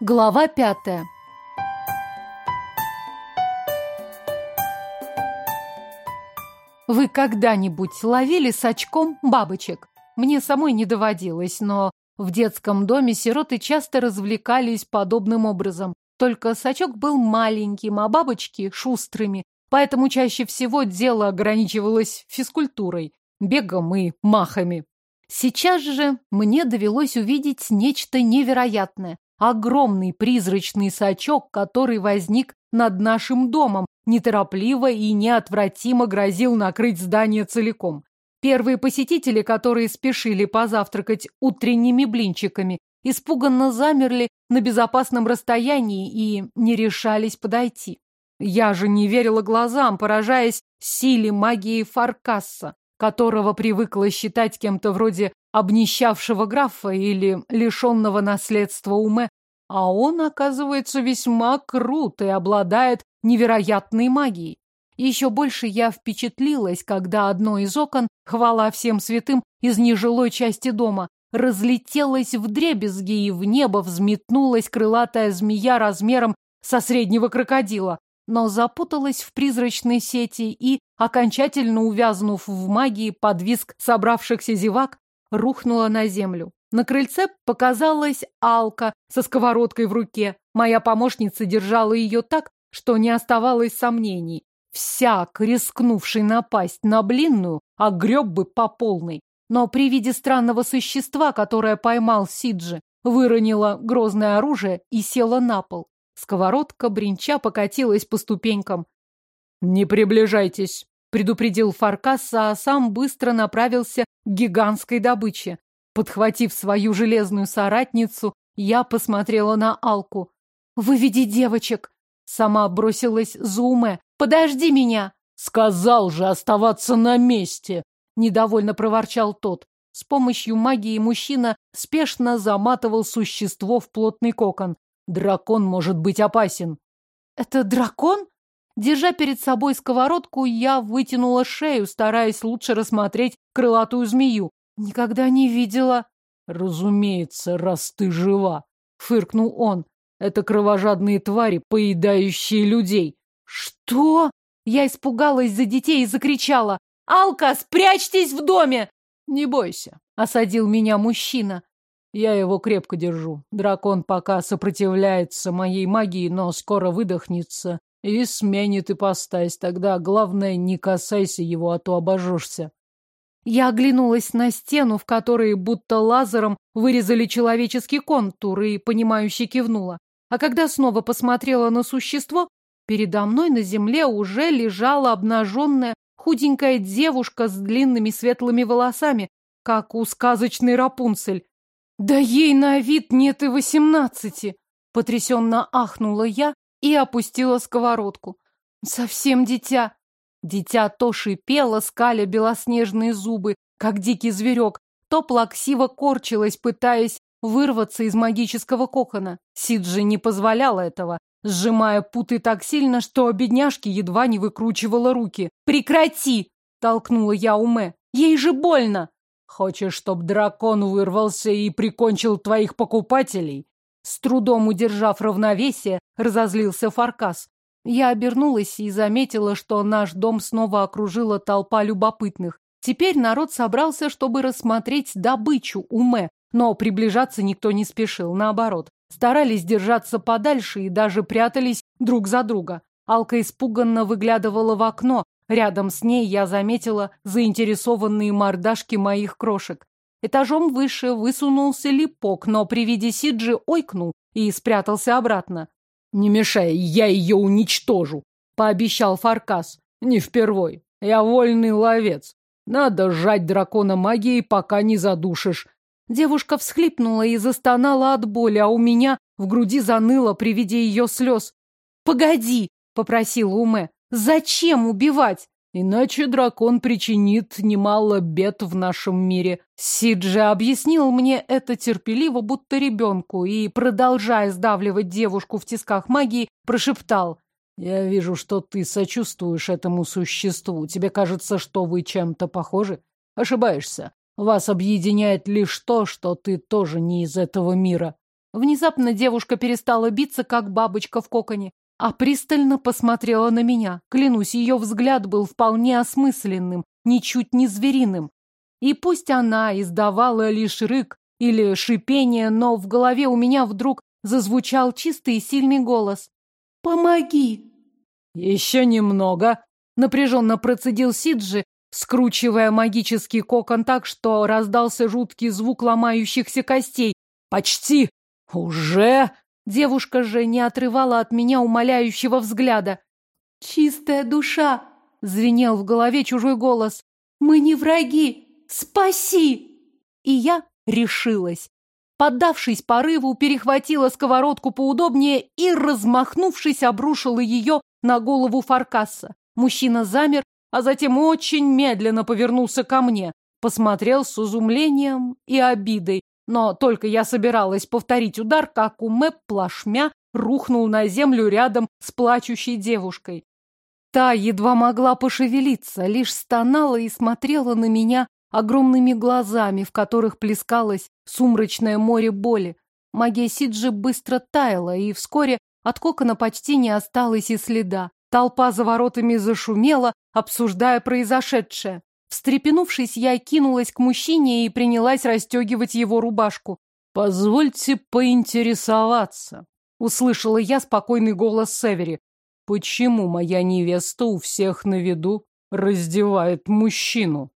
Глава пятая. Вы когда-нибудь ловили с очком бабочек? Мне самой не доводилось, но в детском доме сироты часто развлекались подобным образом. Только сачок был маленьким, а бабочки — шустрыми, поэтому чаще всего дело ограничивалось физкультурой, бегом и махами. Сейчас же мне довелось увидеть нечто невероятное. Огромный призрачный сачок, который возник над нашим домом, неторопливо и неотвратимо грозил накрыть здание целиком. Первые посетители, которые спешили позавтракать утренними блинчиками, испуганно замерли на безопасном расстоянии и не решались подойти. Я же не верила глазам, поражаясь силе магии Фаркасса, которого привыкла считать кем-то вроде обнищавшего графа или лишенного наследства уме, а он, оказывается, весьма крут и обладает невероятной магией. Еще больше я впечатлилась, когда одно из окон, хвала всем святым, из нежилой части дома, разлетелось в дребезги, и в небо взметнулась крылатая змея размером со среднего крокодила, но запуталась в призрачной сети и, окончательно увязнув в магии под визг собравшихся зевак, рухнула на землю. На крыльце показалась Алка со сковородкой в руке. Моя помощница держала ее так, что не оставалось сомнений. Всяк, рискнувший напасть на блинную, огреб бы по полной. Но при виде странного существа, которое поймал Сиджи, выронила грозное оружие и села на пол. Сковородка бренча покатилась по ступенькам. «Не приближайтесь», — предупредил Фаркас, а сам быстро направился к гигантской добыче. Подхватив свою железную соратницу, я посмотрела на Алку. «Выведи девочек!» Сама бросилась Зуме. «Подожди меня!» «Сказал же оставаться на месте!» Недовольно проворчал тот. С помощью магии мужчина спешно заматывал существо в плотный кокон. Дракон может быть опасен. «Это дракон?» Держа перед собой сковородку, я вытянула шею, стараясь лучше рассмотреть крылатую змею. Никогда не видела. Разумеется, раз ты жива, фыркнул он. Это кровожадные твари, поедающие людей. Что? Я испугалась за детей и закричала. «Алка, спрячьтесь в доме!» «Не бойся», — осадил меня мужчина. Я его крепко держу. Дракон пока сопротивляется моей магии, но скоро выдохнется и сменит ипостась. Тогда главное, не касайся его, а то обожжешься. Я оглянулась на стену, в которой будто лазером вырезали человеческий контур, и, понимающе кивнула. А когда снова посмотрела на существо, передо мной на земле уже лежала обнаженная худенькая девушка с длинными светлыми волосами, как у сказочной Рапунцель. Да ей на вид нет и восемнадцати! Потрясенно ахнула я и опустила сковородку. Совсем дитя. Дитя то шипело, скаля белоснежные зубы, как дикий зверек, то плаксиво корчилось, пытаясь вырваться из магического кокона. Сиджи не позволяла этого, сжимая путы так сильно, что бедняжки едва не выкручивала руки. «Прекрати!» — толкнула я Уме. «Ей же больно!» «Хочешь, чтоб дракон вырвался и прикончил твоих покупателей?» С трудом удержав равновесие, разозлился Фаркас. Я обернулась и заметила, что наш дом снова окружила толпа любопытных. Теперь народ собрался, чтобы рассмотреть добычу уме, но приближаться никто не спешил, наоборот. Старались держаться подальше и даже прятались друг за друга. Алка испуганно выглядывала в окно. Рядом с ней я заметила заинтересованные мордашки моих крошек. Этажом выше высунулся липок, но при виде Сиджи ойкнул и спрятался обратно. «Не мешай, я ее уничтожу», — пообещал Фаркас. «Не впервой. Я вольный ловец. Надо сжать дракона магией, пока не задушишь». Девушка всхлипнула и застонала от боли, а у меня в груди заныло при виде ее слез. «Погоди!» — попросила Уме. «Зачем убивать?» Иначе дракон причинит немало бед в нашем мире. Сиджи объяснил мне это терпеливо, будто ребенку, и, продолжая сдавливать девушку в тисках магии, прошептал. «Я вижу, что ты сочувствуешь этому существу. Тебе кажется, что вы чем-то похожи? Ошибаешься. Вас объединяет лишь то, что ты тоже не из этого мира». Внезапно девушка перестала биться, как бабочка в коконе, а пристально посмотрела на меня. Клянусь, ее взгляд был вполне осмысленным, ничуть не звериным. И пусть она издавала лишь рык или шипение, но в голове у меня вдруг зазвучал чистый и сильный голос. «Помоги!» «Еще немного!» — напряженно процедил Сиджи, скручивая магический кокон так, что раздался жуткий звук ломающихся костей. «Почти! Уже!» Девушка же не отрывала от меня умоляющего взгляда. «Чистая душа!» — звенел в голове чужой голос. «Мы не враги! Спаси!» И я решилась. Поддавшись порыву, перехватила сковородку поудобнее и, размахнувшись, обрушила ее на голову Фаркасса. Мужчина замер, а затем очень медленно повернулся ко мне, посмотрел с изумлением и обидой, но только я собиралась повторить удар, как у Мэп плашмя рухнул на землю рядом с плачущей девушкой. Та едва могла пошевелиться, лишь стонала и смотрела на меня огромными глазами, в которых плескалось сумрачное море боли. Магия Сиджи быстро таяла, и вскоре от кокона почти не осталось и следа. Толпа за воротами зашумела, обсуждая произошедшее. Встрепенувшись, я кинулась к мужчине и принялась расстегивать его рубашку. «Позвольте поинтересоваться», — услышала я спокойный голос Севери. «Почему моя невеста у всех на виду раздевает мужчину?»